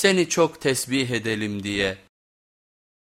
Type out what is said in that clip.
seni çok tesbih edelim diye.